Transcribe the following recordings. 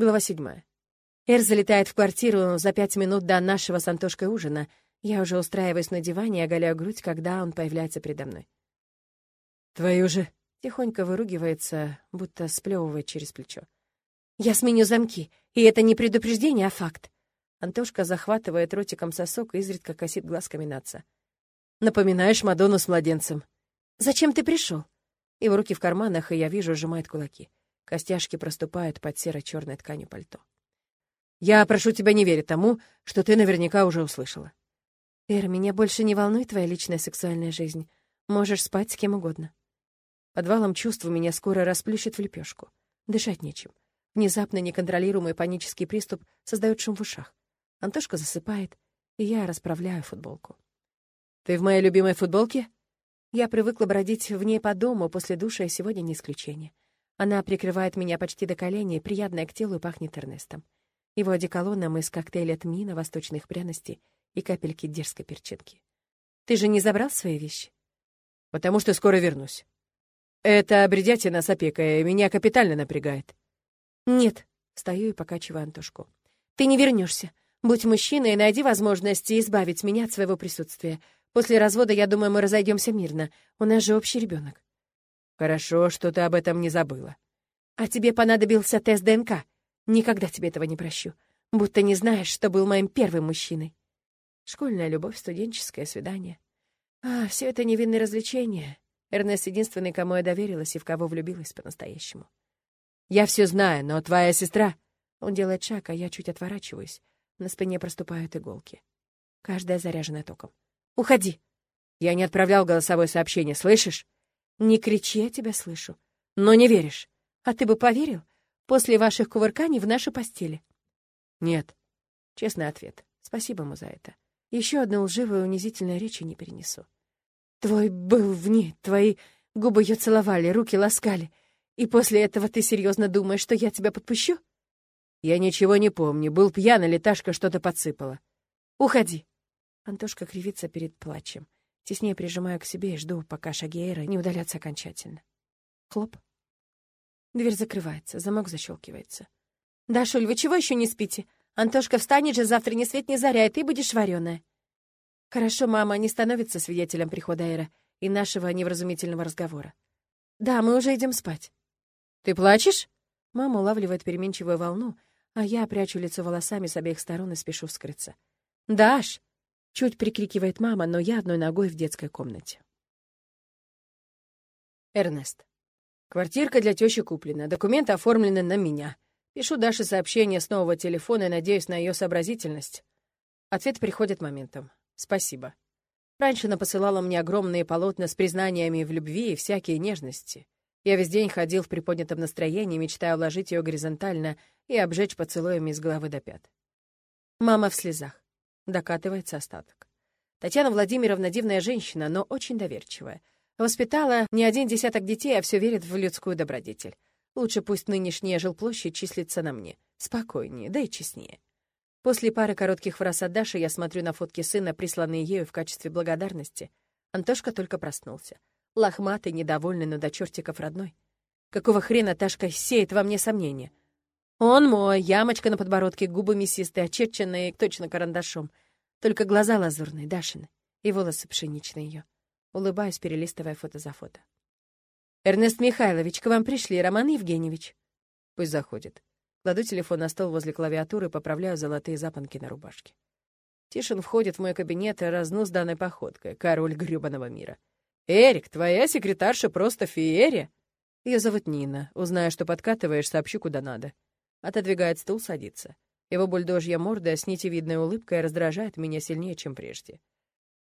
Глава седьмая. Эр залетает в квартиру за пять минут до нашего с Антошкой ужина. Я уже устраиваюсь на диване и оголяю грудь, когда он появляется передо мной. «Твою же!» — тихонько выругивается, будто сплевывает через плечо. «Я сменю замки, и это не предупреждение, а факт». Антошка захватывает ротиком сосок и изредка косит глазками на отца. «Напоминаешь Мадонну с младенцем». «Зачем ты пришел? Его руки в карманах, и я вижу, сжимает кулаки. Костяшки проступают под серо-черной тканью пальто. «Я прошу тебя не верить тому, что ты наверняка уже услышала». «Эр, меня больше не волнует твоя личная сексуальная жизнь. Можешь спать с кем угодно». Подвалом чувств меня скоро расплющит в лепешку. Дышать нечем. Внезапно неконтролируемый панический приступ создает шум в ушах. Антошка засыпает, и я расправляю футболку. «Ты в моей любимой футболке?» Я привыкла бродить в ней по дому, после душа, и сегодня не исключение. Она прикрывает меня почти до коленей, приятная к телу и пахнет Эрнестом. Его одеколоном из коктейля тмина, восточных пряностей и капельки дерзкой перчинки. «Ты же не забрал свои вещи?» «Потому что скоро вернусь. Это бредятина с опекой меня капитально напрягает». «Нет», — стою и покачиваю Антошку. «Ты не вернешься. Будь мужчиной и найди возможности избавить меня от своего присутствия. После развода, я думаю, мы разойдемся мирно. У нас же общий ребенок. Хорошо, что ты об этом не забыла. А тебе понадобился тест ДНК. Никогда тебе этого не прощу. Будто не знаешь, что был моим первым мужчиной. Школьная любовь, студенческое свидание. А, все это невинные развлечения. Эрнест единственный, кому я доверилась и в кого влюбилась по-настоящему. Я все знаю, но твоя сестра... Он делает шаг, а я чуть отворачиваюсь. На спине проступают иголки. Каждая заряжена током. «Уходи!» Я не отправлял голосовое сообщение, слышишь? Не кричи, я тебя слышу. Но не веришь. А ты бы поверил? После ваших кувырканий в нашей постели. Нет. Честный ответ. Спасибо ему за это. Еще одну лживую унизительную речь не перенесу. Твой был в ней, твои губы ее целовали, руки ласкали. И после этого ты серьезно думаешь, что я тебя подпущу? Я ничего не помню. Был пьян, или Ташка что-то подсыпала. Уходи. Антошка кривится перед плачем. Теснее прижимаю к себе и жду, пока шаги Эйра не удалятся окончательно. Хлоп. Дверь закрывается, замок защелкивается. «Да, Шуль, вы чего еще не спите? Антошка встанет же завтра ни свет ни заря, и ты будешь вареная». Хорошо, мама не становится свидетелем прихода Эйра и нашего невразумительного разговора. «Да, мы уже идем спать». «Ты плачешь?» Мама улавливает переменчивую волну, а я прячу лицо волосами с обеих сторон и спешу вскрыться. «Даш!» Чуть прикрикивает мама, но я одной ногой в детской комнате. Эрнест. Квартирка для тещи куплена, документы оформлены на меня. Пишу Даше сообщение с нового телефона и надеюсь на ее сообразительность. Ответ приходит моментом. Спасибо. Раньше она посылала мне огромные полотна с признаниями в любви и всякие нежности. Я весь день ходил в приподнятом настроении, мечтая уложить ее горизонтально и обжечь поцелуями с головы до пят. Мама в слезах. Докатывается остаток. Татьяна Владимировна дивная женщина, но очень доверчивая. Воспитала не один десяток детей, а все верит в людскую добродетель. Лучше пусть нынешняя жилплощадь числится на мне. Спокойнее, да и честнее. После пары коротких фраз от Даши я смотрю на фотки сына, присланные ею в качестве благодарности. Антошка только проснулся. Лохматый, недовольный, но до чертиков родной. Какого хрена Ташка сеет во мне сомнения? Он мой, ямочка на подбородке, губы мясистые, очерченные точно карандашом. Только глаза лазурные, Дашины, и волосы пшеничные ее. Улыбаюсь, перелистывая фото за фото. «Эрнест Михайлович, к вам пришли, Роман Евгеньевич». «Пусть заходит». Кладу телефон на стол возле клавиатуры и поправляю золотые запонки на рубашке. Тишин входит в мой кабинет и разнус данной походкой. Король грёбаного мира. «Эрик, твоя секретарша просто феерия!» Ее зовут Нина. Узнаю, что подкатываешь, сообщу, куда надо. Отодвигает стул, садится. Его бульдожья морда с нитевидной улыбкой раздражает меня сильнее, чем прежде.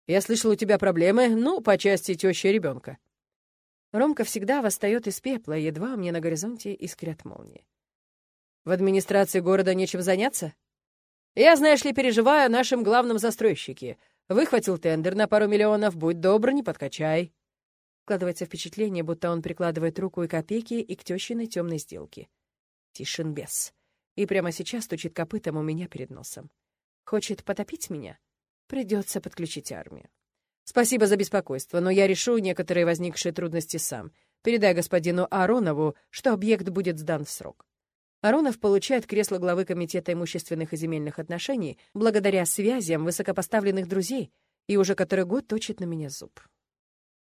«Я слышал, у тебя проблемы, ну, по части тещи ребенка. Ромка всегда восстает из пепла, едва мне на горизонте искрят молнии. «В администрации города нечем заняться?» «Я, знаешь ли, переживаю о нашем главном застройщике. Выхватил тендер на пару миллионов, будь добр, не подкачай». Складывается впечатление, будто он прикладывает руку и копейки и к тещиной темной сделке. Тишин бес. И прямо сейчас стучит копытом у меня перед носом. Хочет потопить меня? Придется подключить армию. Спасибо за беспокойство, но я решу некоторые возникшие трудности сам. Передай господину Аронову, что объект будет сдан в срок. Аронов получает кресло главы Комитета имущественных и земельных отношений благодаря связям высокопоставленных друзей и уже который год точит на меня зуб.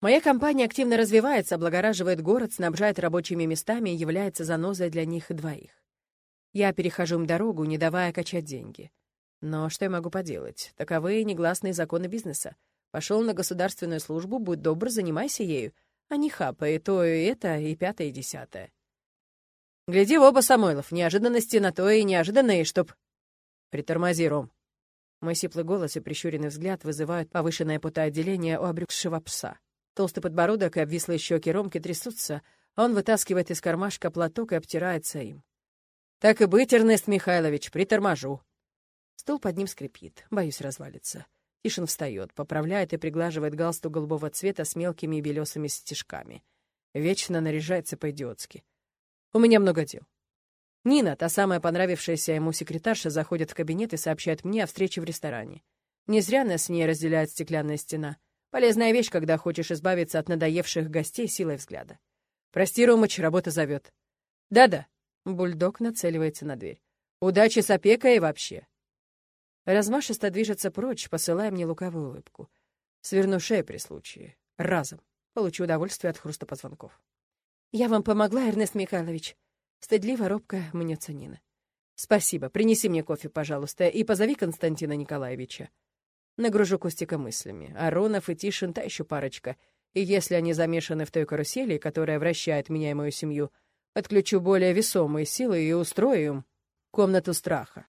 Моя компания активно развивается, облагораживает город, снабжает рабочими местами и является занозой для них двоих. Я перехожу им дорогу, не давая качать деньги. Но что я могу поделать? Таковы негласные законы бизнеса. Пошел на государственную службу, будь добр, занимайся ею, а не хапай то и это, и пятое, и десятое. Гляди в оба, Самойлов, неожиданности на то и неожиданные, чтоб... Притормози, Ром. Мой сиплый голос и прищуренный взгляд вызывают повышенное потоотделение у обрюкшего пса. Толстый подбородок и обвислые щеки Ромки трясутся, он вытаскивает из кармашка платок и обтирается им. «Так и быть, Эрнест Михайлович, приторможу». Стол под ним скрипит, боюсь развалиться. Тишин встает, поправляет и приглаживает галстук голубого цвета с мелкими белесыми стежками. Вечно наряжается по-идиотски. У меня много дел. Нина, та самая понравившаяся ему секретарша, заходит в кабинет и сообщает мне о встрече в ресторане. Не зря нас с ней разделяет стеклянная стена. Полезная вещь, когда хочешь избавиться от надоевших гостей силой взгляда. «Прости, Ромыч, работа зовет». «Да-да», — бульдог нацеливается на дверь. «Удачи с опекой и вообще». Размашисто движется прочь, посылая мне луковую улыбку. Сверну шею при случае. Разом. Получу удовольствие от хруста позвонков. «Я вам помогла, Эрнест Михайлович?» Стыдливо робко мнется Нина. «Спасибо. Принеси мне кофе, пожалуйста, и позови Константина Николаевича». Нагружу Костика мыслями. Аронов и Тишин — та еще парочка. И если они замешаны в той карусели, которая вращает меня и мою семью, подключу более весомые силы и устрою им комнату страха.